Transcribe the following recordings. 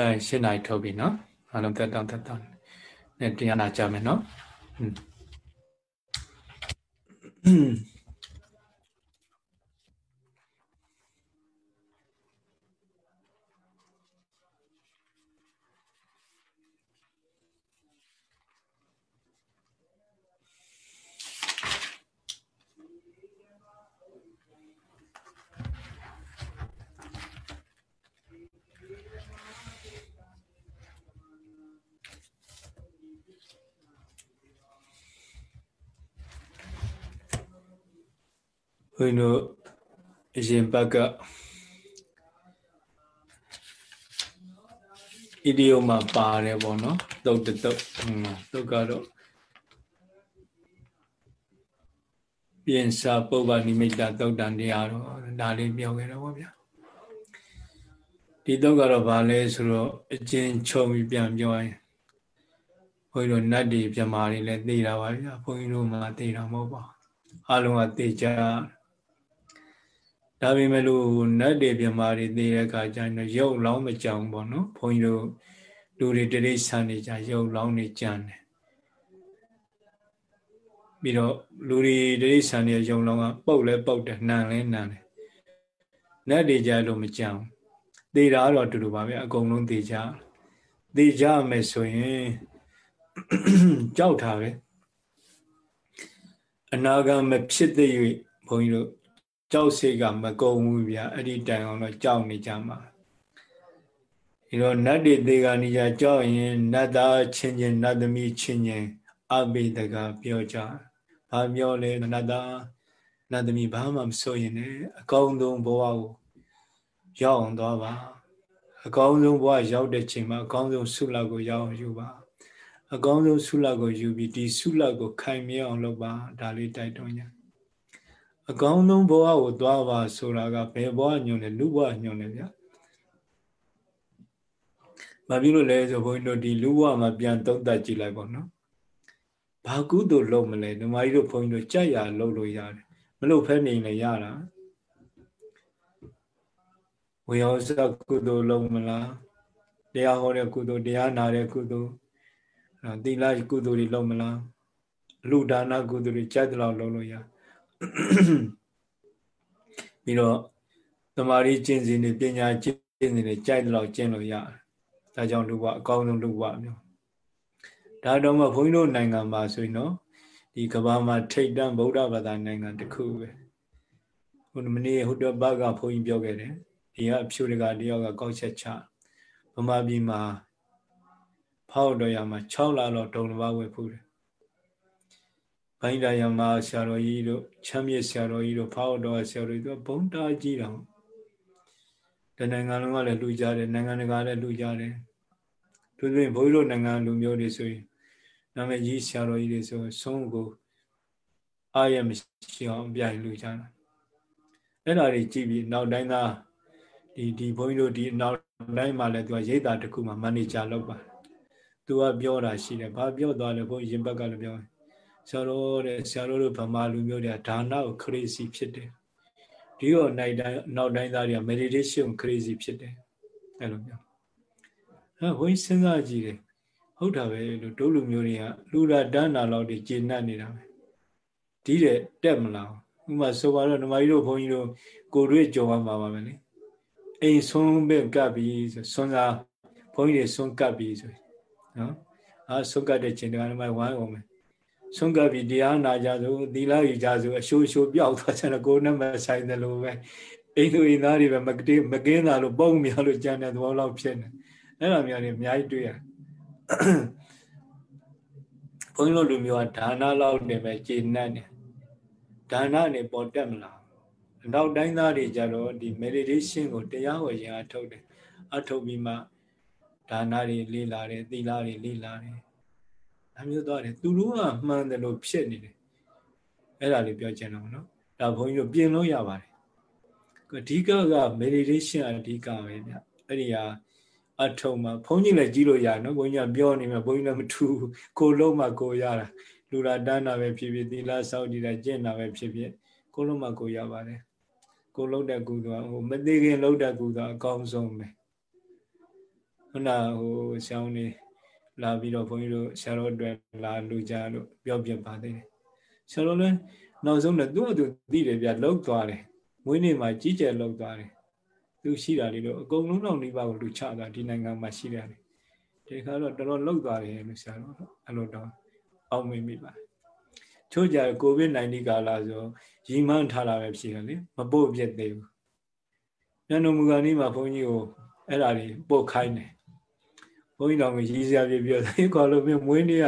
အဲရှင်းနိုင်ထုတ်ပြီနော်အားလုံးတက်တောင်းတက်တောင်းနဲ့တရားနာကြမယ်နော် ဘုန်းကြီးတို့အရင်ဘက်ကဣဒီယိုမှာပါတယ်ပေါ့နော်သုတ်တုတ်သုတ်ကတော့ပြင်စာပုဗ္ဗနိမိတ်တသုတ်တန်တရားတော့ဒါလေးပြောခဲ့တော့ဗောဗျာဒီသုတ်ကတော့ဘာလဲဆိုတော့အချင်းချုံပြီးပြန်ပြောရင်ဘုန်းကြီးတို့နတ်တွေပြမာတွေလည်းသိတာပါဗျာဘုန်းကြီးတို့မှသိတာမဟုတ်ပါအလုံးကသိကြ ဒါပေမဲ့လို့နတ်တွေပြမာတွေသိတဲ့အခါကျရင်ရုပ်လောင်းမကြောင်ပေါ့နော်ဘုန်းကြီးတို့လူတွေတိရိစ္ဆာန်တွေကြရုပ်လောင်းနေကြတယ်ပြီးတော့လူတွေတိရိစ္ဆာန်တွေရုံလောင်းကပုတ်လဲပုတ်တယ်နှံလဲနှံတယ်နတ်တွေကြလို့မကြောင်သေတာတော့တူတူပါပဲအကုန်လုံးသေကြသေကြမယ်ဆိုရင်ကြောက်တာပဲအနာဂတ်မဖြစ်သေး၍ဘုန်းကြီးတို့ ကြောက်စိတ်ကမကုံဘူးဗျာအဲ့ဒီတိုင်အောင်တော့ကြောက်နေကြမှာဒီတော့နတ်တွေသေးကနေကြကြောက်ရင်နတ်သားချင်းချင်းနတ်သမီးချင်းချင်းအဘိဒကပြောကြဘာပြောလဲနတ်သားနတ်သမီးဘာမှမစိုးရင်လည်းအကောင်းဆုံးဘဝကိုရောက်အောင်သွားပါအကောင်းဆုံးဘဝရောက်တဲ့ချိန်မှာအကောင်းဆုံးဆုလကိုရောက်အောင်ယူပါအကောင်းဆုံးဆုလကိုယူပြီးဒီဆုလကိုခိုင်မြဲအောင်လုပ်ပါဒါလေးတိုက်တွန်းကြ အကောင်းဆုံးဘဝကိုသွားပါဆိုတာကဘယ်ဘဝညွန်လဲလူဘဝညွန်လဲဗျာဘာဖြစ်လို့လဲဆိုဘုန်းကြီးတို့ဒီလူဘဝမှာပြန်သုံးသပ်ကြည့်လိုက်ပေါ့နော်ဘာကုသိုလ်လုပ်မလဲဓမ္မကြီးတို့ဘုန်းကြီးတို့ကြက်ရလုပ်လို့ရတယ်မလုပ်ဖဲနေလည်းရတာဝေယောဇကုသိုလ်လုပ်မလားတရားဟောတဲ့ကုသိုလ်တရားနာတဲ့ကုသိုလ်သီလကုသိုလ်တွေလုပ်မလားလူဒါနကုသိုလ်တွေကြက်တလောက်လုပ်လို့ရ ပြီးတော့သမာဓိကျင့်စဉ်တွေပညာကျင့်စဉ်တွေကြိုက်တော့ကျင့်လို့ရတယ်ဒါကြောင့်လူဘအကောင်းဆုံးလူဘမျိုးဒါတော့မှဘုန်းကြီးတို့နိုင်ငံမှာဆိုရင်တော့ဒီကဘာမှာထိတ်တန့်ဗုဒ္ဓဘာသာနိုင်ငံတစ်ခုပဲဟိုမနေ့ဟိုတပတ်ကဘုန်းကြီးပြောခဲ့တယ်ဒီကဖြူတကတယောက်ကကောက်ချက်ချဗမာပြည်မှာဖောက်တော်ရမှာ6လတော့ဒုံတစ်ပါးဝယ်ဖူးတယ် ဘိုင်းဒါယမဆရာတော်ကြီးတို့ချမ်းမြေဆရာတော်ကြီးတို့ဖောက်တော်ဆရာတော်ကြီးတို့ဘုံတာကြီးတော်တနိုင်ငံလုံးကလည်းလူကြတယ်နိုင်ငံတကာလည်းလူကြတယ်သူတို့ဘုန်းကြီးတို့နိုင်ငံလူမျိုးတွေဆိုရင်နာမည်ကြီးဆရာတော်ကြီးတွေဆိုဆုံးကိုအာရမရှိအောင်ပြိုင်လူကြတာအဲ့ဒါတွေကြည့်ပြီးနောက်တိုင်းသားဒီဒီဘုန်းကြီးတို့ဒီနောက်တိုင်းမှာလည်းသူကရိတ်တာတစ်ခုမှမန်နေဂျာလုပ်ပါသူကပြောတာရှိတယ်ဘာပြောသွားလဲဘုန်းကြီးရင်ဘက်ကလည်းပြောတယ် ဆရာတော်တဲ့ဆရာတော်တို့ဗမာလူမျိုးတွေကဒါနကို crazy ဖြစ်တယ်ဒီတော့နိုင်တိုင်းနောက်တိုင်းသားတွေက meditation crazy ဖြစ်တယ်အဲ့လိုပြောအဲဘုန်းကြီးစဉ်းစားကြည့်တယ်ဟုတ်တာပဲလို့တို့လူမျိုးတွေကလူရာတန်းနာလောက်တွေကျေနပ်နေတာပဲဒီတဲ့တက်မလားဥမာဆိုပါတော့ဓမ္မကြီးတို့ဘုန်းကြီးတို့ကိုတွေ့ကြော်ပါပါပဲလေအိမ်ဆုံးပဲကပ်ပြီးဆိုဆွမ်းစားဘုန်းကြီးတွေဆွမ်းကပ်ပြီးဆိုနော်အာဆွမ်းကပ်တဲ့ချိန်တကယ်မှဝိုင်းအောင်မယ် ဆုံးကပ်ပြီးတရားနာကြစို့သီလယူကြစို့အရှိုးရှိုးပြောက်သွားချင်တော့ကိုယ်နဲ့မဆိုင်တယ်လို့ပဲအိမ်သူအိမ်သားတွေပဲမကတိမကင်းတာလို့ပုံမြောက်လို့ကြံတဲ့သဘောလောက်ဖြစ်နေအဲ့လိုမျိုးတွေအများကြီးတွေ့ရဘုန်းကြီးတို့လူမျိုးကဒါနလောက်နေပဲကျေနပ်နေဒါနနဲ့ပေါ်တက်မလားနောက်တိုင်းသားတွေကြတော့ဒီ meditation ကိုတရားဝယ်ရင်အထုတ်တယ်အထုတ်ပြီးမှဒါနတွေလေ့လာတယ်သီလတွေလေ့လာတယ် အမျိုးသွားတယ်သူတို့ကမှန်တယ်လို့ဖြစ်နေတယ်အဲ့ဒါလေးပြောချင်တော့နော်ဒါဘုန်းကြီးတို့ပြင်လို့ရပါတယ်အဓိကက meditation အဓိကပဲဗျအဲ့ဒီဟာအထုံမှာဘုန်းကြီးလည်းကြီးလို့ရနော်ဘုန်းကြီးကပြောနေမှာဘုန်းကြီးလည်းမထူကိုလုံးမှကိုရတာလူလာတန်းတာပဲဖြစ်ဖြစ်သီလစောင့်တည်တာကျင့်တာပဲဖြစ်ဖြစ်ကိုလုံးမှကိုရပါတယ်ကိုလုံးတဲ့ကုသိုလ်ဟိုမသိခင်လုံးတဲ့ကုသိုလ်အကောင်းဆုံးပဲခုနဟိုဆောင်းနေ လာပြီးတော့ဘုန်းကြီးတို့ဆရာတော်အတွက်လာလူကြလို့ပြောပြပါသေးတယ်ဆရာတော်လည်းနောက်ဆုံးတော့သူ့အတူသိတယ်ဗျလောက်သွားတယ်မွေးနေ့မှာကြီးကျယ်လောက်သွားတယ်သူရှိတာလေးတော့အကုန်လုံးတော့နှိပါကိုလူချတာဒီနိုင်ငံမှာရှိတယ်ဒီခါတော့တော်တော်လောက်သွားတယ်လို့ဆရာတော်အဲ့လိုတော့အောက်မေ့မိပါတယ်ချို့ကြကိုဗစ် -19 ကာလဆိုရီမှန်းထားတာပဲဖြစ်တယ်လေမပို့ပြစ်သေးဘူးညနေမူကနေမှာဘုန်းကြီးကိုအဲ့ဒါတွေပို့ခိုင်းတယ် ဘုန်းကြီးတော်ကရည်စရာပြပြောတယ်ခေါ်လို့မင်းမွေးနေ့က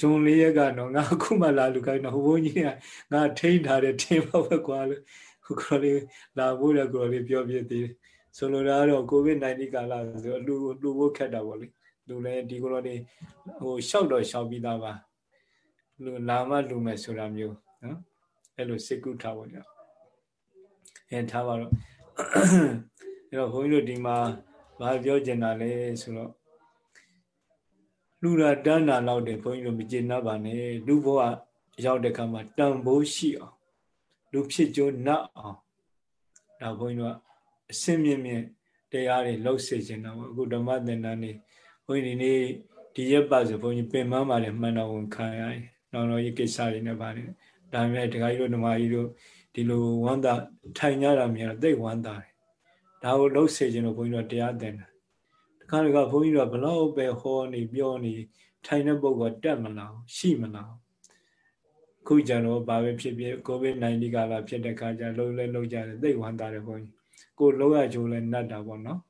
ဂျွန်လေးရက်ကတော့ငါအခုမှလာလူခိုင်းတော့ဘုန်းကြီးကငါထိန်းထားတယ်ထင်ပါပဲကွာလို့ခုခေါ်လေးလာဖို့လည်းကိုယ်လေးပြောပြသေးတယ်ဆိုလိုတာကတော့ကိုဗစ် -19 ကာလဆိုအလူလူဖို့ခက်တာပေါ့လေလူလည်းဒီကိုယ်လေးဟိုရှောက်တော့ရှောက်ပြီးသားပါလူလာမလူမယ်ဆိုတာမျိုးနော်အဲ့လိုစိတ်ကူးထားပါကြအဲထားပါတော့အဲ့တော့ဘုန်းကြီးတို့ဒီမှာဘာပြောချင်တာလဲဆိုတော့ လူရာတန်းတာလောက်တယ်ခွန်ကြီးတို့မကျေနပ်ပါနဲ့လူဘဝရောက်တဲ့ခါမှာတန်ဖိုးရှိအောင်လူဖြစ်ကြုံနတ်အောင်ဒါခွန်ကြီးတို့ကအစင်းမြင့်မြင့်တရားတွေလှုပ်စေခြင်းတော့အခုဓမ္မသင်္ဍန်းနေခွန်ကြီးဒီနေ့ဒီရက်ပါဆိုခွန်ကြီးပင်မမှာလည်းမှန်တော်ဝန်ခံရတယ်နောင်တော်ရေးကိစ္စတွေနဲ့ပါတယ်ဒါပေမဲ့ဒကာကြီးတို့ဓမ္မကြီးတို့ဒီလိုဝမ်းသာထိုင်ကြတာမြင်တော့သိဝမ်းသာတယ်ဒါကိုလှုပ်စေခြင်းတော့ခွန်ကြီးတို့တရားသင်္ဍန်း ခါတခါဘုန်းကြီးတို့ဘလောက်ပဲဟောနေပြောနေထိုင်တဲ့ပုဂ္ဂိုလ်တက်မလားရှိမလားခုကြတော့ဘာပဲဖြစ်ဖြစ်ကိုဗစ် -19 ကာလဖြစ်တဲ့ခါကျလှုပ်လဲလှုပ်ကြတယ်သိဝမ်းသာတယ်ဘုန်းကြီးကိုလှုပ်ရကြိုးလဲနှက်တာပေါ့နော်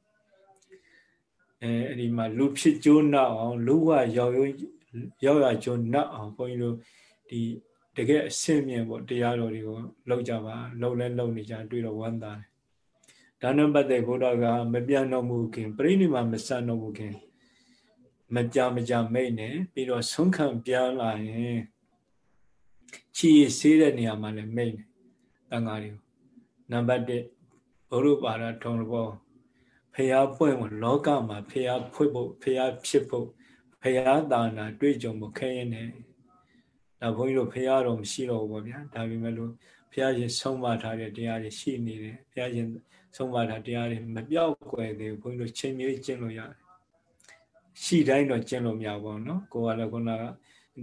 အဲအဲ့ဒီမှာလူဖြစ်ကြိုးနှက်အောင်လူဝရောက်ရောက်ရကြိုးနှက်အောင်ဘုန်းကြီးတို့ဒီတကယ်အစင့်မြင့်ပေါ့တရားတော်တွေကိုလောက်ကြပါလောက်လဲလောက်နေကြတွေ့တော့ဝမ်းသာတယ် ဒါနဲ့ပတ်သက်ဘုရားကမပြန်တော့မှုခင်ပြိဋိမာမဆန်တော့မှုခင်မကြမကြမိတ်နေပြီးတော့ဆုံးခံပြန်လာရင်ချီဆေးတဲ့နေရာမှာလည်းမိတ်နေတန်ဃာတွေကိုနံပါတ်1ဘုရုပါဒထုံဘောဖျားပွင့်ဖို့လောကမှာဖျားဖွင့်ဖို့ဖျားဖြစ်ဖို့ဖျားတာနာတွေ့ကြုံဖို့ခဲရင်နေ ဒါဘုန်းကြီးတို့ဖရာတော်မရှိတော့ဘူးပေါ့ဗျာဒါပေမဲ့လို့ဖရာရှင်ဆုံးမထားတဲ့တရားတွေရှိနေတယ်ဖရာရှင်ဆုံးမထားတရားတွေမပြောက်ကွယ်သေးဘူးဘုန်းကြီးတို့ချိန်မြေးကျင့်လို့ရတယ်ရှိတိုင်းတော့ကျင့်လို့မရဘူးနော်ကိုကလည်းခုနက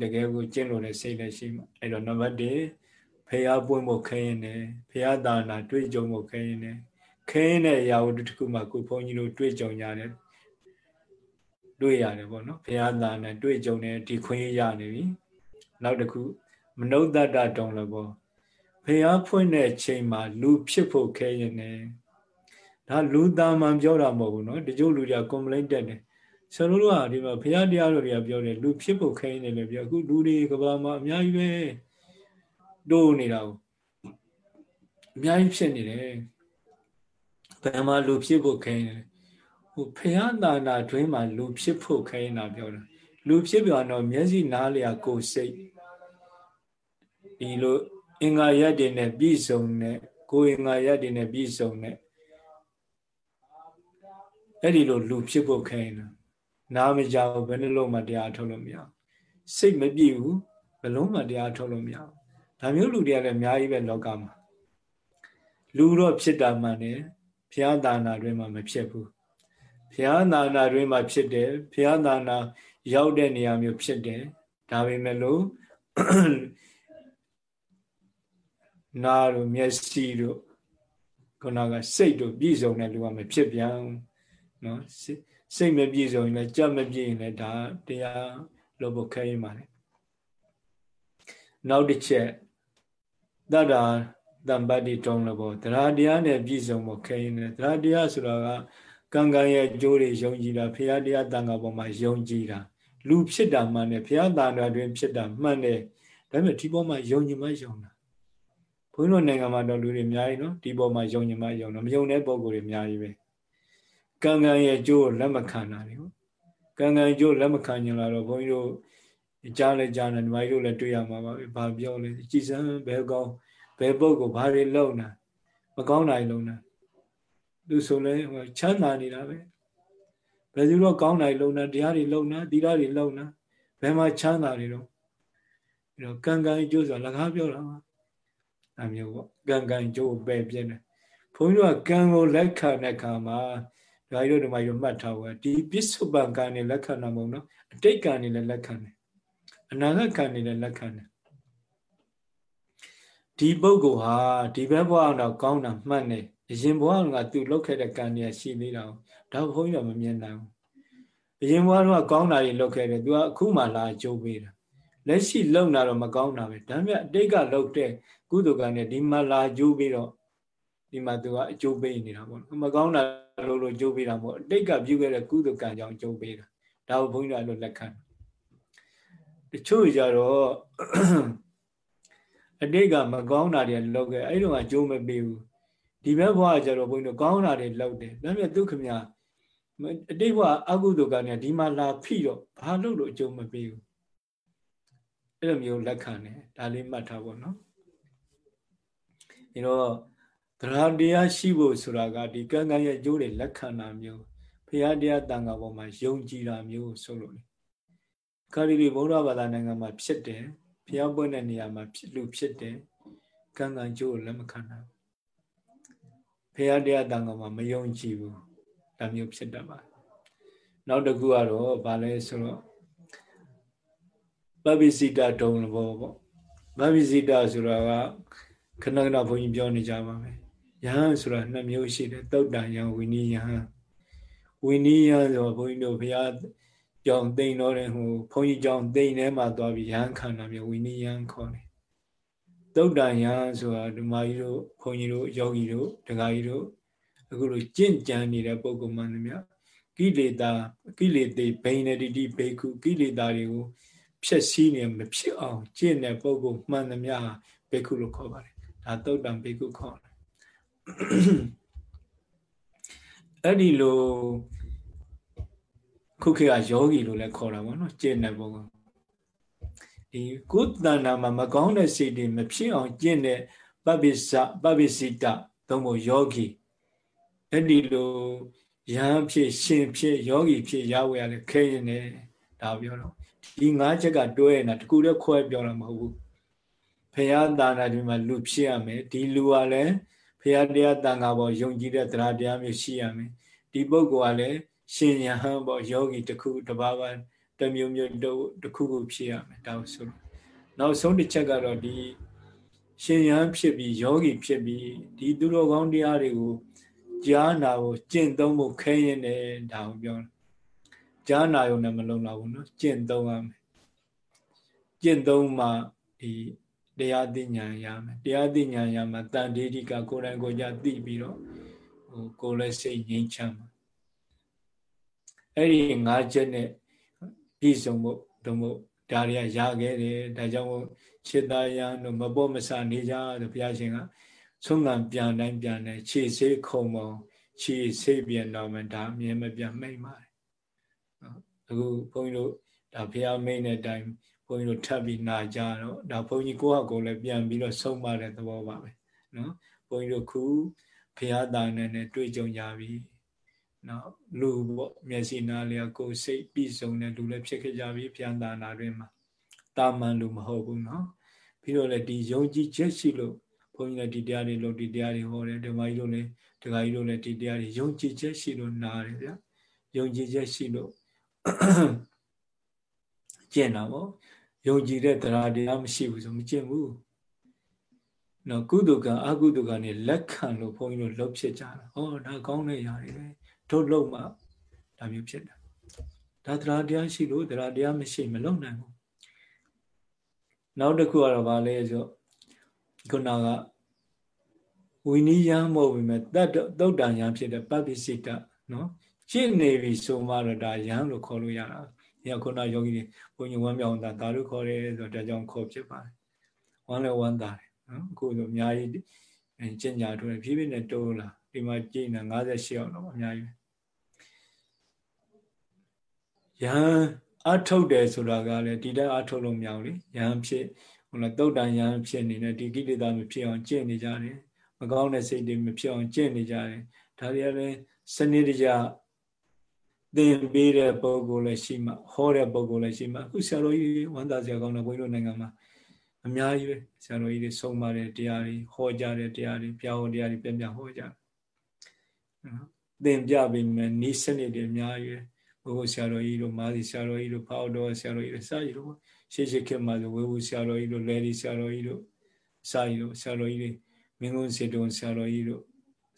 တကယ်ကိုကျင့်လို့လည်းစိတ်လည်းရှိမှာအဲ့တော့နံပါတ်1ဖရာပွင့်ဖို့ခဲရင်တယ်ဖရာသာနာတွေ့ကြုံဖို့ခဲရင်တယ်ခဲရင်တဲ့အရာတို့တစ်ခုမှကိုဘုန်းကြီးတို့တွေ့ကြုံရတယ်တွေ့ရတယ်ပေါ့နော်ဘုရားသာနဲ့တွေ့ကြုံတယ်ဒီခွင့်ရနေပြီ နောက်တစ်ခုမနုဿတ္တတုံလည်းပေါ့ဘုရားဖွင့်တဲ့ချိန်မှာလူဖြစ်ဖို့ခဲရင်တယ်ဒါလူသားမှန်ပြောတာမဟုတ်ဘူးเนาะတချို့လူတွေက complaint တက်တယ်ဆရာတို့ကဒီမှာဘုရားတရားတော်တွေကပြောတယ်လူဖြစ်ဖို့ခဲနေတယ်ပြောအခုလူတွေကဘာမှအများကြီးပဲတိုးနေတာကိုအများကြီးဖြစ်နေတယ်ဘယ်မှာလူဖြစ်ဖို့ခိုင်းတယ်ဟိုဖះတာနာတွင်းမှာလူဖြစ်ဖို့ခိုင်းတာပြောတာ လူဖြစ်ပြောတော့မျက်စိနားလျာကိုယ်စိတ်ဒီလိုအင်္ဂါရက်တွေနဲ့ပြည့်စုံတဲ့ကိုယ်အင်္ဂါရက်တွေနဲ့ပြည့်စုံတဲ့အဲ့ဒီလိုလူဖြစ်ဖို့ခိုင်းတာနားမကြောက်ဘယ်နှလုံးမှတရားထုတ်လို့မရစိတ်မပြည့်ဘူးဘယ်လုံးမှတရားထုတ်လို့မရဒါမျိုးလူတွေကလည်းအများကြီးပဲလောကမှာလူတော့ဖြစ်တာမှန်တယ်ဘုရားသာနာတွင်မှာမဖြစ်ဘူးဘုရားသာနာတွင်မှာဖြစ်တယ်ဘုရားသာနာ ရောက်တဲ့နေရာမျိုးဖြစ်တယ်ဒါပေမဲ့လို့နာတို့မျက်စိတို့ခုနကစိတ်တို့ပြည့်စုံတဲ့လူကမဖြစ်ပြန်နော်စိတ်မပြည့်စုံရင်လည်းကြက်မပြည့်ရင်လည်းဒါတရားလို့ဖို့ခဲရင်ပါလေနောက်တစ်ချက်တတ္တာတမ္ပတ္တိတုံးလို့ပေါ့တရားတရားနဲ့ပြည့်စုံဖို့ခဲရင်လည်းတရားတရားဆိုတာကကံကံရဲ့အကျိုးတွေယုံကြည်တာဖရာတရားတန်ခါပေါ်မှာယုံကြည်တာ လူဖြစ်တာမှန်တယ်ဖရာတန်ခါတွင် ဖြစ်တာမှန်တယ်ဒါပေမဲ့ဒီပေါ်မှာယုံကြည်မှယုံတာဘုန်းတော်နိုင်ငံမှာတော့လူတွေအများကြီးနော်ဒီပေါ်မှာယုံကြည်မှယုံတာမယုံတဲ့ပုံကိုယ်တွေအများကြီးပဲကံကံရဲ့အကျိုးကိုလက်မခံတာလေကံကံအကျိုးလက်မခံကြလာတော့ဘုန်းကြီးတို့ကြားလဲကြားတယ်ဒီမကြီးတို့လည်းတွေ့ရမှာပါပဲဘာပြောလဲကြည်စမ်းဘယ်ကောင်းဘယ်ပုဂ္ဂိုလ်ဘာတွေလုံတာမကောင်းတာတွေလုံတာသူဆိုလဲချမ်းသာနေတာပဲ ဘယ်သူတော့ကောင်းတာတွေလုံတာတရားတွေလုံတာသီလတွေလုံတာဘယ်မှာချမ်းသာတွေတော့အဲတော့ကံကံအကျိုးဆိုတာလကားပြောတာပါအမျိုးပေါ့ကံကံအကျိုးပဲပြည့်တယ်ဘုန်းကြီးတို့ကကံကိုလက်ခံတဲ့ခါမှာဒါကြီးတို့ဒီမှာရမှတ်ထားပါဒီပစ္စုပန်ကံနေလက်ခံတာမဟုတ်နော်အတိတ်ကံနေလည်းလက်ခံတယ်အနာဂတ်ကံနေလည်းလက်ခံတယ်ဒီပုဂ္ဂိုလ်ဟာဒီဘက်ဘဝတော့ကောင်းတာမှတ်နေအရင်ဘဝကသူလှုပ်ခဲ့တဲ့ကံတွေကရှိသေးတာ ဒါဘုန်းကြီးတော့မမြင်နိုင်ဘူးအရင်ဘဝတော့ကောင်းတာတွေလှုပ်ခဲ့တယ်သူကအခုမှလာအကျိုးပေးတာလက်ရှိလှုပ်တာတော့မကောင်းတာပဲဒါပေမဲ့အတိတ်ကလှုပ်တဲ့ကုသိုလ်ကံနဲ့ဒီမှာလာအကျိုးပေးတော့ဒီမှာသူကအကျိုးပေးနေတာပေါ့မကောင်းတာလို့လို့အကျိုးပေးတာပေါ့အတိတ်ကပြုခဲ့တဲ့ကုသိုလ်ကံကြောင့်အကျိုးပေးတာဒါကိုဘုန်းကြီးတို့အဲ့လိုလက်ခံတချို့ကြတော့အတိတ်ကမကောင်းတာတွေလောက်ခဲ့အဲ့လိုကအကျိုးမပေးဘူးဒီဘက်ဘဝကျတော့ဘုန်းကြီးတို့ကောင်းတာတွေလောက်တယ်ဒါပေမဲ့ဒုက္ခမြ အတိတ်ဘဝအကုသိုလ်ကနေဒီမှာလာဖိတော့ဘာလို့လို့အကျုံးမပေးဘူးအဲ့လိုမျိုးလက်ခံတယ်ဒါလေးမှတ်ထားဖို့နော်ဒီတော့သရတရားရှိဖို့ဆိုတာကဒီကံကံရဲ့အကျိုးတွေလက်ခံတာမျိုးဖရာတရားတန်ခါပေါ်မှာယုံကြည်တာမျိုးဆိုလို့လေခရီးရီဘုရားဘာသာနိုင်ငံမှာဖြစ်တယ်ဖရာပွင့်တဲ့နေရာမှာဖြစ်လူဖြစ်တယ်ကံကံကျိုးကိုလက်မခံတာဖရာတရားတန်ခါမှာမယုံကြည်ဘူး ဒါမျိုးဖြစ်တတ်ပါနောက်တစ်ခုကတော့ဗာလဲဆိုတော့ပပိစိတတုံဘောပေါ့ပပိစိတဆိုတာကခဏခဏဘုန်းကြီးပြောနေကြပါမယ်ယဟန်ဆိုတာနှစ်မျိုးရှိတယ်တုတ်တန်ယဟန်ဝိနည်းယဟန်ဝိနည်းယဟန်ဆိုဘုန်းကြီးတို့ဘုရားကြောင်သိမ့်တော့တဲ့ဟိုဘုန်းကြီးကြောင်သိမ့်ထဲမှာသွားပြီးယဟန်ခန္ဓာမျိုးဝိနည်းယဟန်ခေါ်တယ်တုတ်တန်ယဟန်ဆိုတာဓမ္မကြီးတို့ဘုန်းကြီးတို့ယောဂီတို့ဒကာကြီးတို့ အခုလိုကြင့်ကြံနေတဲ့ပုဂ္ဂိုလ်မှန်သမျှကိလေသာကိလေသေဘိနေတိတိဘေခုကိလေသာတွေကိုဖြည့်ဆည်းနေမဖြစ်အောင်ကျင့်တဲ့ပုဂ္ဂိုလ်မှန်သမျှဘေခုလို့ခေါ်ပါတယ်ဒါသုတ်တံဘေခုခေါ်တယ်အဲ့ဒီလိုခုခေတ်ကယောဂီလို့လည်းခေါ်တာပေါ့နော်ကျင့်တဲ့ပုဂ္ဂိုလ်ဒီကုသန္တာမှာမကောင်းတဲ့စိတ်တွေမဖြစ်အောင်ကျင့်တဲ့ပပိစပပိစိတသုံးဖို့ယောဂီ အဲ့ဒီလိုယဟန်ဖြစ်ရှင်ဖြစ်ယောဂီဖြစ်ရဝဲရလဲခဲရင်တယ်ဒါပြောတော့ဒီငါးချက်ကတွဲနေတာတကူတည်းခွဲပြောတာမဟုတ်ဘူးဖရာတာနာဒီမှာလူဖြစ်ရမယ်ဒီလူကလည်းဖရာတရားတန်ခါပေါ်ယုံကြည်တဲ့တရားတရားမျိုးရှိရမယ်ဒီပုဂ္ဂိုလ်ကလည်းရှင်ယဟန်ပေါ်ယောဂီတစ်ခုတစ်ပါးပါတမျိုးမျိုးတစ်ခုခုဖြစ်ရမယ်ဒါဆိုတော့နောက်ဆုံးတစ်ချက်ကတော့ဒီရှင်ယဟန်ဖြစ်ပြီးယောဂီဖြစ်ပြီးဒီသူတော်ကောင်းတရားတွေကို ကြားနာကိုကျင့်သုံးဖို့ခဲရင်တယ်ဒါကိုပြောတယ်ကြားနာရုံနဲ့မလုံလောက်ဘူးနော်ကျင့်သုံးရမယ်ကျင့်သုံးမှဒီတရားသိဉာဏ်ရမယ်တရားသိဉာဏ်ရမှတန်ဒေတိကကိုယ်တိုင်ကိုယ်ကြသိပြီးတော့ဟိုကိုယ်လည်းစိတ်ငြိမ်းချမ်းမှာအဲ့ဒီငါးချက်နဲ့ပြည့်စုံဖို့တို့မို့ဒါတွေကရခဲ့တယ်ဒါကြောင့်ခြေသားရန်တို့မပေါ်မဆနေကြလို့ဘုရားရှင်က ဆုံးကံပြန်တိုင်းပြန်တိုင်းခြေဆေးခုံမောင်ခြေဆေးပြန်တော့မှဒါအမြဲမပြတ်မိတ်ပါတယ်အခုဘုန်းကြီးတို့ဒါဘုရားမိတ်တဲ့အတိုင်းဘုန်းကြီးတို့ထပ်ပြီးနာကြတော့ဒါဘုန်းကြီးကိုယ့်ဟာကိုယ်လည်းပြန်ပြီးတော့ဆုံးမတဲ့သဘောပါပဲနော်ဘုန်းကြီးတို့ခုဘုရားတာနဲ့နဲ့တွေ့ကြုံကြပြီနော်လူပေါ့မျက်စိနားလျာကိုယ်စိတ်ပြီးဆုံးတဲ့လူလည်းဖြစ်ခဲ့ကြပြီဘုရားတာနာတွင်မှာတာမန်လူမဟုတ်ဘူးနော်ပြီးတော့လည်းဒီယုံကြည်ချက်ရှိလို့ ဘုန်းကြီးလည်းဒီတရားတွေလုပ်ဒီတရားတွေဟောတယ်ဓမ္မကြီးတို့လည်းဒကာကြီးတို့လည်းဒီတရားတွေယုံကြည်ချက်ရှိလို့နားတယ်ဗျယုံကြည်ချက်ရှိလို့ကျင့်တာပေါ့ယုံကြည်တဲ့တရားတရားမရှိဘူးဆိုမကျင့်ဘူးနော်ကုသကအကုသကနဲ့လက်ခံလို့ဘုန်းကြီးတို့လှုပ်ဖြစ်ကြတာဟောဒါကောင်းတဲ့ຢာတွေပဲတို့လှုပ်မှဒါမျိုးဖြစ်တာဒါတရားတရားရှိလို့တရားတရားမရှိမလုံနိုင်ဘူးနောက်တစ်ခုကတော့ဗာလဲဆို ခုနကဝိနည်းယံမဟုတ်ပြီမဲ့တတ်တုတ်တန်ယံဖြစ်တဲ့ပပ္ပိစိတနော်ရှင်းနေပြီဆိုမှတော့ဒါယံလို့ခေါ်လို့ရတာ။ဒီခုနယောဂီတွေဘုန်းကြီးဝမ်းမြောက်တာဒါလို့ခေါ်တယ်ဆိုတော့ဒါကြောင့်ခေါ်ဖြစ်ပါတယ်။ဝမ်းလည်းဝမ်းသာတယ်နော်အခုဆိုအများကြီးကျင့်ကြထိုးတယ်ဖြည်းဖြည်းနဲ့တိုးလာဒီမှာကြည့်နေ58အောင်တော့အများကြီးယံအထုတ်တယ်ဆိုတာကလည်းဒီတက်အထုတ်လို့မရဘူးလေယံဖြစ်ဟို လားတုတ်တန်ယံဖြစ်နေတဲ့ဒီကိလေသာမဖြစ်အောင်ကျင့်နေကြတယ်မကောင်းတဲ့စိတ်တွေမဖြစ်အောင်ကျင့်နေကြတယ်ဒါတွေကလည်းစနစ်တကျသင်ပေးတဲ့ပုံကိုလည်းရှိမှဟောတဲ့ပုံကိုလည်းရှိမှအခုဆရာတော်ကြီးဝမ်းသာစရာကောင်းတဲ့ဘုန်းကြီးတို့နိုင်ငံမှာအများကြီးပဲဆရာတော်ကြီးတွေဆုံးမတဲ့တရားတွေဟောကြတဲ့တရားတွေပြဟောတရားတွေပြပြဟောကြသင်ပြပေးမယ်နီးစနစ်တွေအများကြီး ဘုရားဆရာတော်ကြီးတို့မာသီဆရာတော်ကြီးတို့ဖောက်တော်ဆရာတော်ကြီးတို့စသည်တို့ရှေ့ရှေ့ခေတ်မှာဆိုဝေဘူးဆရာတော်ကြီးတို့လဲဒီဆရာတော်ကြီးတို့စသည်တို့ဆရာတော်ကြီးတွေမင်းကုန်းစေတုံဆရာတော်ကြီးတို့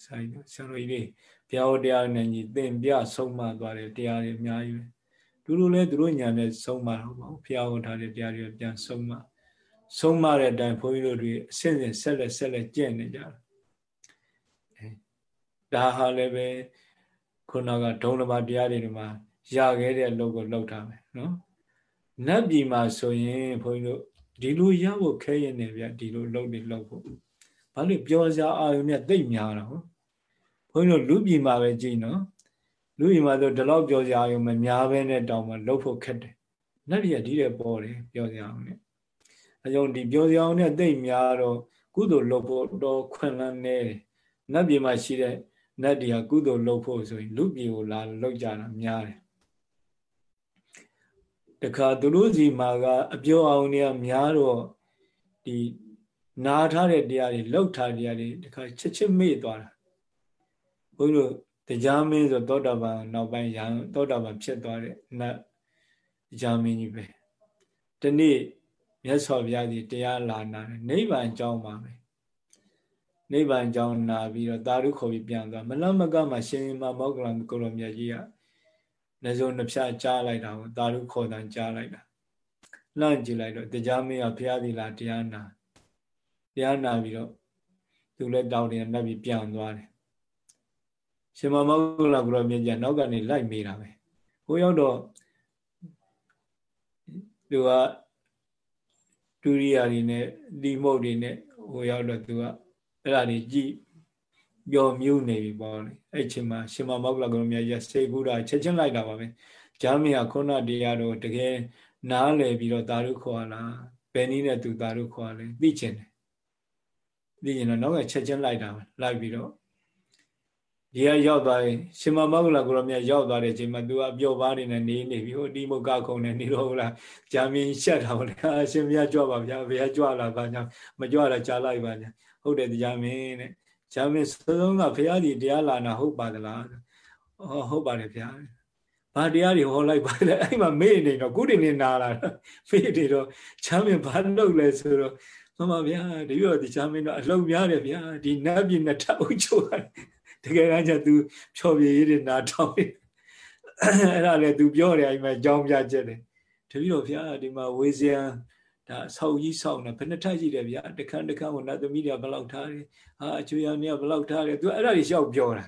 စသည်တို့ဆရာတော်ကြီးတွေဘုရားတရားနဲ့ညီသင်ပြဆုံးမသွားတဲ့တရားတွေအများကြီးပဲသူတို့လည်းသူတို့ညာနဲ့ဆုံးမတော့ပါဘူးဘုရားဟောထားတဲ့တရားတွေပြန်ဆုံးမဆုံးမတဲ့အတိုင်းဘုန်းကြီးတို့တွေအစဉ်စဉ်ဆက်လက်ဆက်လက်ကျင့်နေကြတာဒါဟာလည်းပဲခုနကဒုံလမတရားတွေမှာ ရခဲ့တဲ့အလုပ်ကိုလုပ်ထားမယ်နော်နတ်ပြည်မှာဆိုရင်ဘုန်းကြီးတို့ဒီလိုရဖို့ခဲရင်နေဗျဒီလိုလုပ်နေလုပ်ဖို့ဘာလို့ပြောစရာအာရုံနဲ့သိမ့်များတာဟုတ်ဘုန်းကြီးတို့လူပြည်မှာပဲကြည်နော်လူပြည်မှာဆိုဒီလောက်ပြောစရာအာရုံမများပဲနဲ့တောင်မှလုပ်ဖို့ခက်တယ်နတ်ပြည်ကဒီတဲ့ပေါ်တယ်ပြောစရာအောင်နဲ့အဲကြောင့်ဒီပြောစရာအောင်နဲ့သိမ့်များတော့ကုသိုလ်လုပ်ဖို့တော့ခွင့်လန်းနေတယ်နတ်ပြည်မှာရှိတဲ့နတ်တွေကကုသိုလ်လုပ်ဖို့ဆိုရင်လူပြည်ကိုလာလောက်ကြတာများတယ် တခါသူတို့စီမှာကအပြောအောင်တွေကများတော့ဒီနာထားတဲ့တရားတွေလောက်ထားတရားတွေတခါချက်ချင်းမေ့သွားတာဘုန်းကြီးတို့တရားမင်းဆိုသောတာပန်နောက်ပိုင်းရံသောတာပန်ဖြစ်သွားတဲ့နတ်တရားမင်းကြီးပဲဒီနေ့မြတ်စွာဘုရားကြီးတရားလာနာတယ်နိဗ္ဗာန်အကြောင်းပါပဲနိဗ္ဗာန်အကြောင်းနာပြီးတော့သာဓုခေါ်ပြီးပြန်သွားမလမကမှာရှင်မမောကလံကိုလိုမြတ်ကြီးက နေစုံနှဖြကြားလိုက်တာကိုသာဓုခေါ်တန်ကြားလိုက်တာလှန့်ကြည့်လိုက်တော့တရားမင်းကဘုရားသီလာတရားနာတရားနာပြီးတော့သူလည်းတောင်းတယ်နှက်ပြီးပြန်သွားတယ်ရှင်မမောကလကိုလိုမြတ်ကြီးနောက်ကနေလိုက်မေးတာပဲဟိုရောက်တော့သူကဒုရိယာတွေနဲ့ဒီမုတ်တွေနဲ့ဟိုရောက်တော့သူကအဲ့ဒါတွေကြည့် ပျော်မြူးနေပြီပေါ့လေအဲ့ချိန်မှာရှင်မမောကလကရမြတ်ရစေကူတာချက်ချင်းလိုက်တာပါပဲဂျာမီယာခုနတရားတော့တကယ်နားလည်ပြီးတော့သာဓုခေါ်လာဘယ်နည်းနဲ့သူသာဓုခေါ်လဲသိချင်တယ်သိရင်တော့နောက်ကချက်ချင်းလိုက်တာလိုက်ပြီးတော့ဒီကရောက်သွားရင်ရှင်မမောကလကရမြတ်ရောက်သွားတဲ့အချိန်မှာသူကပျော်ပါနေနေနေနေပြီဟိုဒီမုတ်ကခုံနေနေတော့ဟုတ်လားဂျာမီရှက်တာပေါ့လေအရှင်မြတ်ကြွပါဗျာဘယ်ကကြွလာပါညာမကြွလာကြားလိုက်ပါညာဟုတ်တယ်တရားမင်းတဲ့ ဂျာမင်းစုံကဘုရားဒီတရားလာနာဟုတ်ပါသလားဟောဟုတ်ပါတယ်ဗျာဘာတရားတွေဟောလိုက်ပါလဲအဲ့မှာမေ့နေတော့ကုတင်နေနာလာမေ့နေတော့ဂျာမင်းဘာလုပ်လဲဆိုတော့မမဗျာဒီတော့ဒီဂျာမင်းတော့အလုံများတယ်ဗျာဒီနတ်ပြည်နှစ်ထပ်အုပ်ချုပ်တကယ်ကကျ तू ဖြော်ပြရေးတွေနာထောင်းအဲ့ဒါလေ तू ပြောတယ်အဲ့မှာအကြောင်းပြချက်တယ်တပည့်တော်ဗျာဒီမှာဝေဇယံ ဒါဆောက်ကြီးဆောက်နေဘယ်နှထပ်ရှိတယ်ဗျာတခန်းတခန်းကိုနတ်သမီးတွေကဘလောက်ထားတယ်ဟာအချွေရောင်တွေကဘလောက်ထားတယ်သူအဲ့ဒါတွေရှောက်ပြောတာ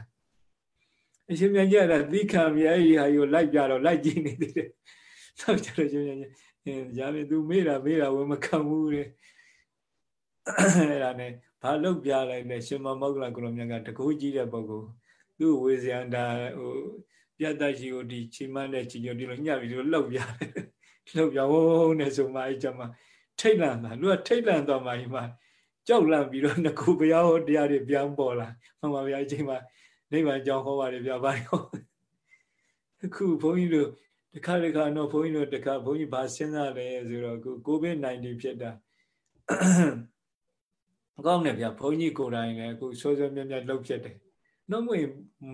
အရှင်မြတ်ကြီးကသီခံမြဲကြီးဟာကိုလိုက်ပြတော့လိုက်ကြည့်နေသေးတယ်နောက်ကျတော့ရှင်မြတ်ကြီးအင်းဂျာမင်း तू မေးတာမေးတာဝယ်မခံဘူးတဲ့အဲ့ဒါနဲ့ဘာလုပ်ပြလိုက်လဲရှင်မမောက္ကလကုလမြတ်ကတကူကြီးတဲ့ပုဂ္ဂိုလ်သူ့ဝေဇယန္တာဟိုပြတ်တတ်ရှိကိုဒီချိန်မနဲ့ချိန်ကျော်ဒီလိုညှပ်ပြီးဒီလိုလှုပ်ပြတယ်ဒီလိုပြောင်းနေဆိုမှအဲ့ကြမှာ ထိတ်လန့်တာလူကထိတ်လန့်သွားမှဒီမှာကြောက်လန့်ပြီးတော့ငကူဘုရားဟောတရားတွေပြန်ပေါ်လာမှန်ပါဗျာအချိန်မှာနိဗ္ဗာန်ကြောင်းဟောပါတယ်ဗျာဘာလို့အခုဘုန်းကြီးတို့တခါတခါတော့ဘုန်းကြီးတို့တခါဘုန်းကြီးဘာစဉ်းစားလဲဆိုတော့အခုကိုဗစ် -19 ဖြစ်တာကောင်းတယ်ဗျာဘုန်းကြီးကိုယ်တိုင်လည်းအခုဆွဆွမြတ်မြတ်လှုပ်ဖြစ်တယ်နှုတ်မွေ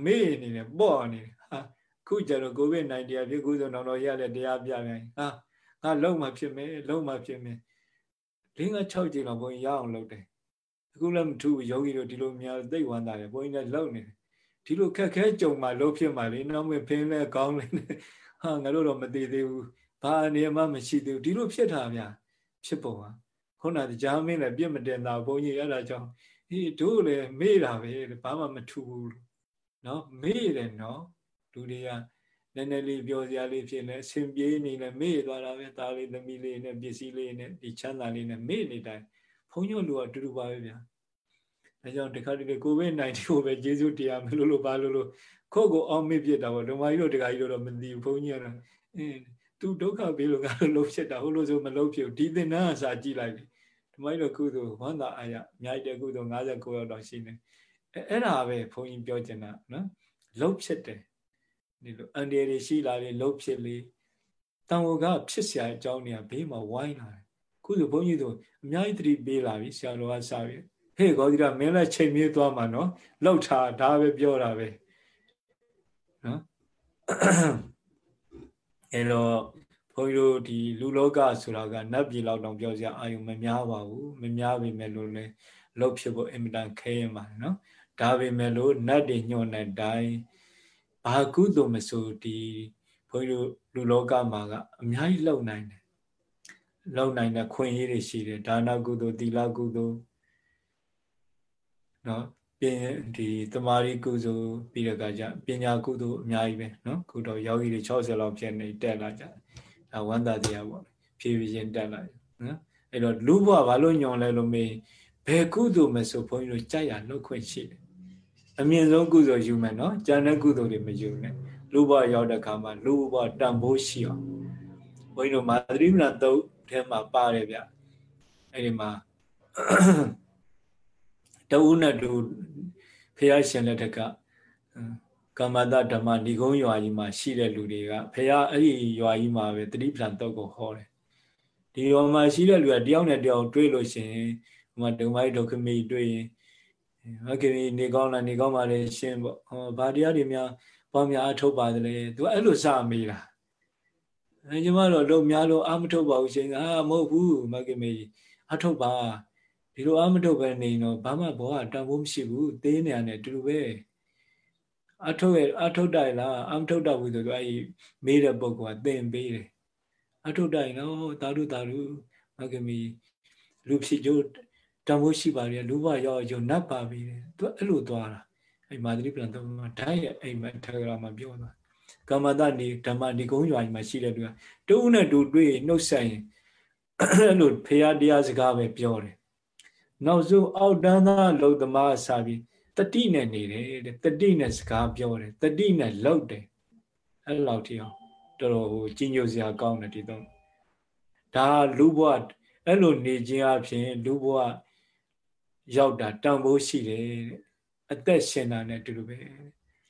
မေ့နေတယ်ပေါ့နေတယ်ဟာခုကျတော့ကိုဗစ် -19 ဖြစ်ခုဆိုတော့တော့ရတဲ့တရားပြပြန်ဟာငါလုံးမှဖြစ်မယ်လုံးမှဖြစ်မယ် ၄၅6ချိန်မှာဘုန်းကြီးရအောင်လုပ်တယ်အခုလည်းမထူးယောဂီတို့ဒီလိုများသိဝမ်းသာတယ်ဘုန်းကြီးလည်းလုပ်နေတယ်ဒီလိုခက်ခဲကြုံမှလုပ်ဖြစ်မှလေနောက်မှဖင်းလဲကောင်းလဲဟာငါတို့တော့မသေးသေးဘူးဘာအနေမှမရှိသေးဘူးဒီလိုဖြစ်တာဗျာဖြစ်ပုံပါခုနတရားမင်းလည်းပြစ်မတင်တာဘုန်းကြီးရတာကြောင့်ဒီတို့လည်းမေ့တာပဲဘာမှမထူးဘူးနော်မေ့တယ်နော်လူတွေက နည်းနည်းလေးပြောစရာလေးဖြစ်နေအဆင်ပြေနေလဲမေ့သွားတာပဲသားလေးသမီးလေးနဲ့ပစ္စည်းလေးနဲ့ဒီချမ်းသာလေးနဲ့မေ့နေတိုင်းဘုန်းကြီးတို့ကအတူတူပါပဲဗျာဒါကြောင့်တခါတလေကိုဗစ် -19 ကိုပဲကျေးဇူးတရားမလို့လို့ပါလို့လို့ခုတ်ကိုအောင်မေ့ဖြစ်တာပေါ့ဓမ္မကြီးတို့တခါကြီးတို့တော့မသိဘူးဘုန်းကြီးကတော့အင်းသူဒုက္ခပေးလို့ကတော့လုံးဖြစ်တာဟုတ်လို့ဆိုမလုံးဖြစ်ဒီသင်္นานအစာကြည့်လိုက်ပြီဓမ္မကြီးတို့ကုသိုလ်ဝန္တာအာရအများကြီးတဲ့ကုသိုလ်59ရောက်တော့ရှိနေအဲအဲ့ဒါပဲဘုန်းကြီးပြောချင်တာနော်လုံးဖြစ်တယ် ဒီလိုအန္တရာယ်တွေရှိလာလေလှုပ်ဖြစ်လေတန်ဝကဖြစ်เสียအကြောင်းတွေကဘေးမှာဝိုင်းလာတယ်ခုဆိုဘုန်းကြီးတို့အများကြီးသတိပေးလာပြီဆရာတော်ကစပြီဟေ့ကောဒီကမင်းလည်းချိန်မြေးသွားမှာနော်လှုပ်ထားဒါပဲပြောတာပဲ နော်အဲတော့ဘုန်းကြီးတို့ဒီလူလောကဆိုတာကနတ်ပြည်လောက်တောင်ပြောစရာအာယုံမများပါဘူးမများပေမဲ့လို့လည်းလှုပ်ဖြစ်ဖို့အင်မတန်ခဲရင်ပါတယ်နော်ဒါပေမဲ့လို့နတ်တွေညှော့တဲ့တိုင်း ဘာကုသိုလ်မဆိုဒီဘုန်းကြီးတို့လူလောကမှာကအများကြီးလှုပ်နိုင်တယ်လှုပ်နိုင်တဲ့ခွင့်ရည်တွေရှိတယ်ဒါနကုသိုလ်သီလကုသိုလ်နော်ပြင်ဒီတမာရီကုသိုလ်ပြီးတဲ့အခါကျပညာကုသိုလ်အများကြီးပဲနော်ခုတော့ယောဂီတွေ60လောက်ဖြစ်နေတက်လာကြဒါဝန္တာတရားပေါ့ဖြည်းဖြည်းချင်းတက်လာနော်အဲ့တော့လူဘဝဘာလို့ညွန်လဲလို့မေးဘယ်ကုသိုလ်မဆိုဘုန်းကြီးတို့ကြိုက်ရလောက်ခွင့်ရှိတယ် အမြင့်ဆုံးကုသိုလ်ယူမယ်နော်ကျန်တဲ့ကုသိုလ်တွေမယူနဲ့လူဘဝရောက်တဲ့အခါမှာလူဘဝတန်ဖိုးရှိအောင်ဘုန်းကြီးတို့မာသရိမဏတုတ်ထဲမှာပါတယ်ဗျအဲ့ဒီမှာတဝုနဲ့တူဖះရှင်လက်ထက်ကကမ္မတဓမ္မဏီကုံးရွာကြီးမှာရှိတဲ့လူတွေကဖះအဲ့ဒီရွာကြီးမှာပဲတတိပ္ပံတုတ်ကိုဟောတယ်ဒီရွာမှာရှိတဲ့လူကတယောက်နဲ့တယောက်တွေ့လို့ရှိရင်ဟိုမှာဒုမိုက်ဒုက္ခမိတွေ့ရင် ဟောကိနေကောင်းလားနေကောင်းပါလေရှင်းပေါ့ဟောဗာတရားတွေများပေါင်းများအထုတ်ပါတယ်လေသူအဲ့လိုစမေးတာအဲကျမတို့လုံများလို့အာမထုတ်ပါဘူးရှင်အာမဟုတ်ဘူးမကိမေအထုတ်ပါဒီလိုအာမထုတ်ပဲနေတော့ဘာမှဘောကတန်ဖိုးမရှိဘူးသေးနေရတယ်တူတူပဲအထုတ်ရဲ့အထုတ်တိုင်လားအာမထုတ်တော့ဘူးဆိုတော့အဲမေးတဲ့ပုဂ္ဂိုလ်ကသင်ပေးတယ်အထုတ်တိုင်နော်တာလူတာလူမကိမေလူဖြစ်ကြ တန်ဖိုးရှိပါရဲ့လူဘရောက်ရုံနတ်ပါပြီသူအဲ့လိုသွားတာအဲမာသရိပ္ပံတော့ဓာတ်ရဲ့အိမ်မှာထက်ကရာမှာပြောသွားကမ္မတနေဓမ္မနေကုန်းရွာကြီးမှာရှိတဲ့သူကတူးနဲ့တူတွေ့နှုတ်ဆက်ရင်အဲ့လိုဖရာတရားစကားပဲပြောတယ်နောက်ဆုံးအောက်တန်းသားလုံသမားအစာပြီးတတိနဲ့နေတယ်တဲ့တတိနဲ့စကားပြောတယ်တတိနဲ့လှုပ်တယ်အဲ့လောက်ထိအောင်တော်တော်ဟိုကြီးညိုစရာကောင်းတယ်ဒီတော့ဒါလူဘဝအဲ့လိုနေခြင်းအပြင်လူဘဝ ရောက်တာတန်ဖိုးရှိတယ်တဲ့အသက်ရှင်တာနဲ့တူတူပဲ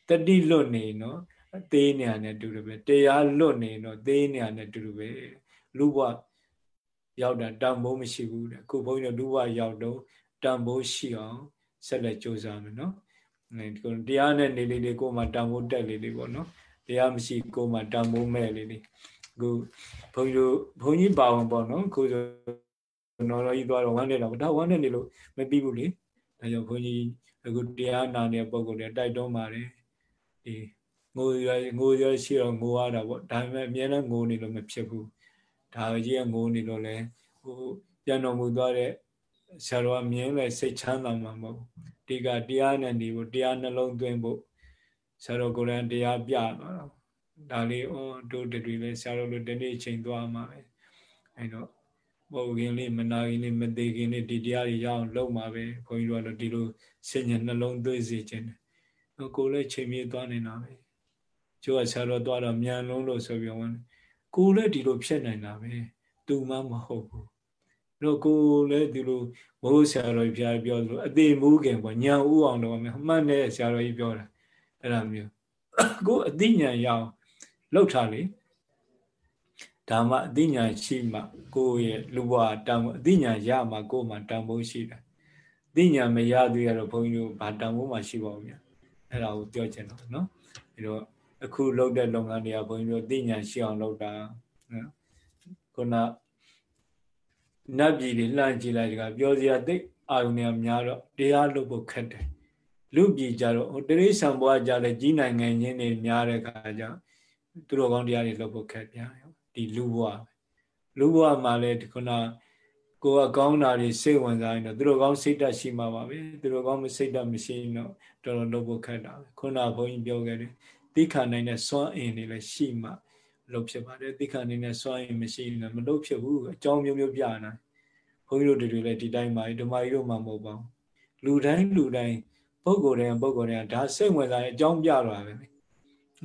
တတိလွတ်နေနော်အသေးနေရနဲ့တူတူပဲတရားလွတ်နေတော့သေးနေရနဲ့တူတူပဲလူဘဝရောက်တာတန်ဖိုးမရှိဘူးတဲ့ခုဘုန်းကြီးတို့လူဘဝရောက်တော့တန်ဖိုးရှိအောင်ဆက်လက်ကြိုးစားမယ်နော်အဲဒီတရားနဲ့နေလေးတွေကိုမှတန်ဖိုးတက်လေးလေးပေါ့နော်တရားမရှိကိုမှတန်ဖိုးမဲ့လေးလေးအခုဘုန်းကြီးတို့ဘုန်းကြီးပါအောင်ပေါ့နော်ခုဆို နော်တော်ကြီးသွားတော့ဝမ်းနေတော့ဒါဝမ်းနေနေလို့မပြီးဘူးလေဒါကြောင့်ဘုန်းကြီးအခုတရားနာနေတဲ့ပုံကိုယ်တွေတိုက်တွန်းပါတယ်ဒီငိုရငိုရရှိတော့ငိုရတာပေါ့ဒါပေမဲ့အများနဲ့ငိုနေလို့မဖြစ်ဘူးဒါကြီးကငိုနေလို့လဲဟိုပြန်တော်မူသွားတဲ့ဆရာတော်ကမြင်လဲစိတ်ချမ်းသာမှာမဟုတ်ဒီကတရားနဲ့နေဖို့တရားနှလုံးသွင်းဖို့ဆရာတော်ကိုယ်တိုင်တရားပြတော့ဒါလေးဩတို့တွေလဲဆရာတော်တို့ဒီနေ့ချိန်သွားမှာပဲအဲတော့ ပုတ်ခင်လေးမနာခင်လေးမသေးခင်လေးဒီတရားတွေရအောင်လုပ်မှာပဲခွန်ကြီးတို့ကတော့ဒီလိုစဉ္ညာနှလုံးသွင်းစေခြင်းတယ်ကိုယ်လည်းချိန်မြေးသွားနေတာပဲကျိုးကဆရာတော်သွားတော့မြန်လုံးလို့ဆိုပြောဝင်ကိုယ်လည်းဒီလိုဖြစ်နိုင်တာပဲသူမှမဟုတ်ဘူးတော့ကိုယ်လည်းဒီလိုမိုးဆရာတော်ကြီးပြောသလိုအသေးမူးခင်ပေါ့ညံဥအောင်တော့မှမှတ်တဲ့ဆရာတော်ကြီးပြောတာအဲ့လိုမျိုးကိုယ်အသိဉာဏ်ရအောင်လှုပ်ထားလေ ဒါမှအသိဉာဏ်ရှိမှကိုယ့်ရဲ့လူဘဝတန်ဖို့အသိဉာဏ်ရမှကိုယ်မှတန်ဖို့ရှိတယ်အသိဉာဏ်မရသေးရတော့ဘုန်းကြီးတို့ဘာတန်ဖို့မှရှိပါဘူးဗျအဲ့ဒါကိုပြောချင်တော့နော်အဲ့တော့အခုလုပ်တဲ့လုပ်ငန်းတွေကဘုန်းကြီးတို့သိဉာဏ်ရှိအောင်လုပ်တာနော်ခုနနတ်ပြည်တွေလှမ်းကြည့်လိုက်တကပြောစရာသိအာရုံတွေများတော့တရားလုပ်ဖို့ခက်တယ်လူပြည်ကြတော့တရိษံဘွားကြလဲကြီးနိုင်ငံချင်းတွေများတဲ့ခါကျသူတို့ကောင်းတရားတွေလုပ်ဖို့ခက်ပြန် ဒီလူဘဝလူဘဝမှာလည်းခုနကိုယ်ကကောင်းတာတွေစိတ်ဝင်စားရင်တော့သူတို့ကောင်းစိတ်ဓာတ်ရှိမှာပါပဲသူတို့ကောင်းမစိတ်ဓာတ်မရှိရင်တော့တော်တော်လုပ်ဖို့ခက်တာပဲခုနဘုန်းကြီးပြောခဲ့တယ်သိခါနိုင်တဲ့စွမ်းအင်တွေလည်းရှိမှလုပ်ဖြစ်ပါတယ်သိခါနိုင်တဲ့စွမ်းအင်မရှိရင်မလုပ်ဖြစ်ဘူးအကြောင်းမျိုးမျိုးပြနာဘုန်းကြီးတို့တွေလည်းဒီတိုင်းပါဓမ္မကြီးတို့မှမဟုတ်ပါဘူးလူတိုင်းလူတိုင်းပုဂ္ဂိုလ်တိုင်းပုဂ္ဂိုလ်တိုင်းဒါစိတ်ဝင်စားရင်အကြောင်းပြတော့တာ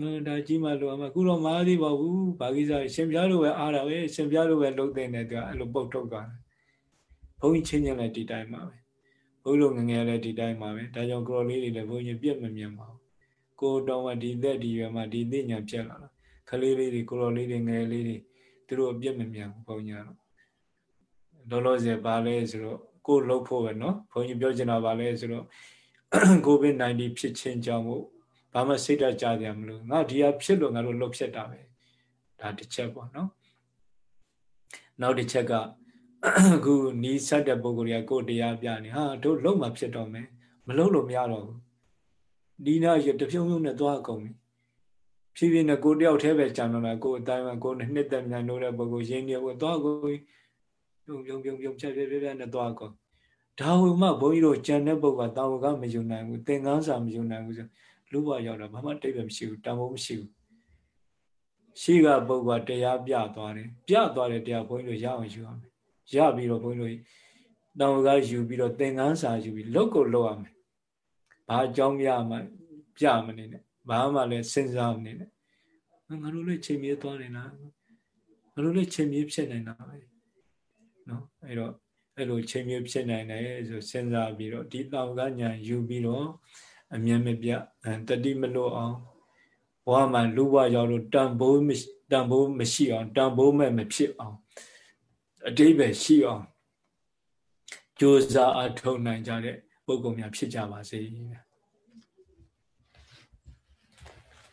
ပဲဒါကြီးမှလို့အမခုတော့မအားသေးပါဘူးဘာကိစ္စရှင်ပြားလို့ပဲအားတာပဲရှင်ပြားလို့ပဲလှုပ်တဲ့နဲ့သူကအဲ့လိုပုတ်ထုတ်သွားတယ်ဘုန်းကြီးချင်းချင်းလည်းဒီတိုင်းပါပဲဘုန်းလိုငငယ်လည်းဒီတိုင်းပါပဲဒါကြောင့်ကိုရောလေးတွေလည်းဘုန်းကြီးပြက်မမြင်ပါဘူးကိုတော်မှဒီသက်ဒီရွယ်မှာဒီသိညာပြက်လာတာခလေးလေးတွေကိုရောလေးတွေငယ်လေးတွေသူတို့အပြက်မမြင်ဘူးဘုန်းကြီးကတော့လောလောဆယ်ပါလဲဆိုတော့ကိုလှုပ်ဖို့ပဲเนาะဘုန်းကြီးပြောချင်တာပါလဲဆိုတော့ COVID-19 ဖြစ်ခြင်းကြောင့်မို့ ဘာမှစိတ်ဓာတ်ကြကြမလို့ငါဒီဟာဖြစ်လို့ငါတို့လှုပ်ဖြစ်တာပဲဒါတစ်ချက်ပေါ့နော်နောက်တစ်ချက်ကအခုနီးဆက်တဲ့ပုံကိုယ်တွေကကိုယ်တရားပြနေဟာတို့လုံမှဖြစ်တော့မယ်မလုံလို့မရတော့ဘူးဒီနာရတဖြုံဖြုံနဲ့သွားကုန်ပြီဖြည်းဖြည်းနဲ့ကိုတယောက်တည်းပဲကြံတော့လာကိုအတိုင်းမှာကိုနှစ်သက်မြန်လို့တဲ့ပုံကိုရင်းနေကိုသွားကိုပြုံပြုံပြုံပြုံဖြတ်ဖြတ်ဖြတ်ဖြတ်နဲ့သွားကုန်ဒါဝမှဘုန်းကြီးတို့ကြံတဲ့ပုံကတာဝကမယုံနိုင်ဘူးသင်္ကန်းစာမယုံနိုင်ဘူးဆို လူဘဝရောက်တော့ဘာမှတိတ်ပဲမရှိဘူးတန်ဖိုးမရှိဘူးရှိကပုဂ္ဂိုလ်တရားပြသွားတယ်ပြသွားတဲ့တရားဘုန်းကြီးတို့ရအောင်ယူရမယ်ရပြီးတော့ဘုန်းကြီးတို့တောင်ကယူပြီးတော့သင်္ကန်းစာယူပြီးလုတ်ကိုလုတ်ရမယ်ဘာအကြောင်းပြမှပြမနေနဲ့ဘာမှလည်းစဉ်းစားမနေနဲ့ငါတို့လည်းချိန်မြေးသွားနေတာငါတို့လည်းချိန်မြေးဖြစ်နေတာပဲနော်အဲ့တော့အဲ့လိုချိန်မြေးဖြစ်နိုင်တယ်ဆိုစဉ်းစားပြီးတော့ဒီတောင်ကညာယူပြီးတော့ အမြင်မပြတတိမလို့အောင်ဘဝမှာလူဘဝရောက်လို့တန်ဖိုးတန်ဖိုးမရှိအောင်တန်ဖိုးမဲ့မဖြစ်အောင်အတိပ္ပယ်ရှိအောင်ကြိုးစားအထောက်နိုင်ကြတဲ့ပုဂ္ဂိုလ်များဖြစ်ကြပါစေ။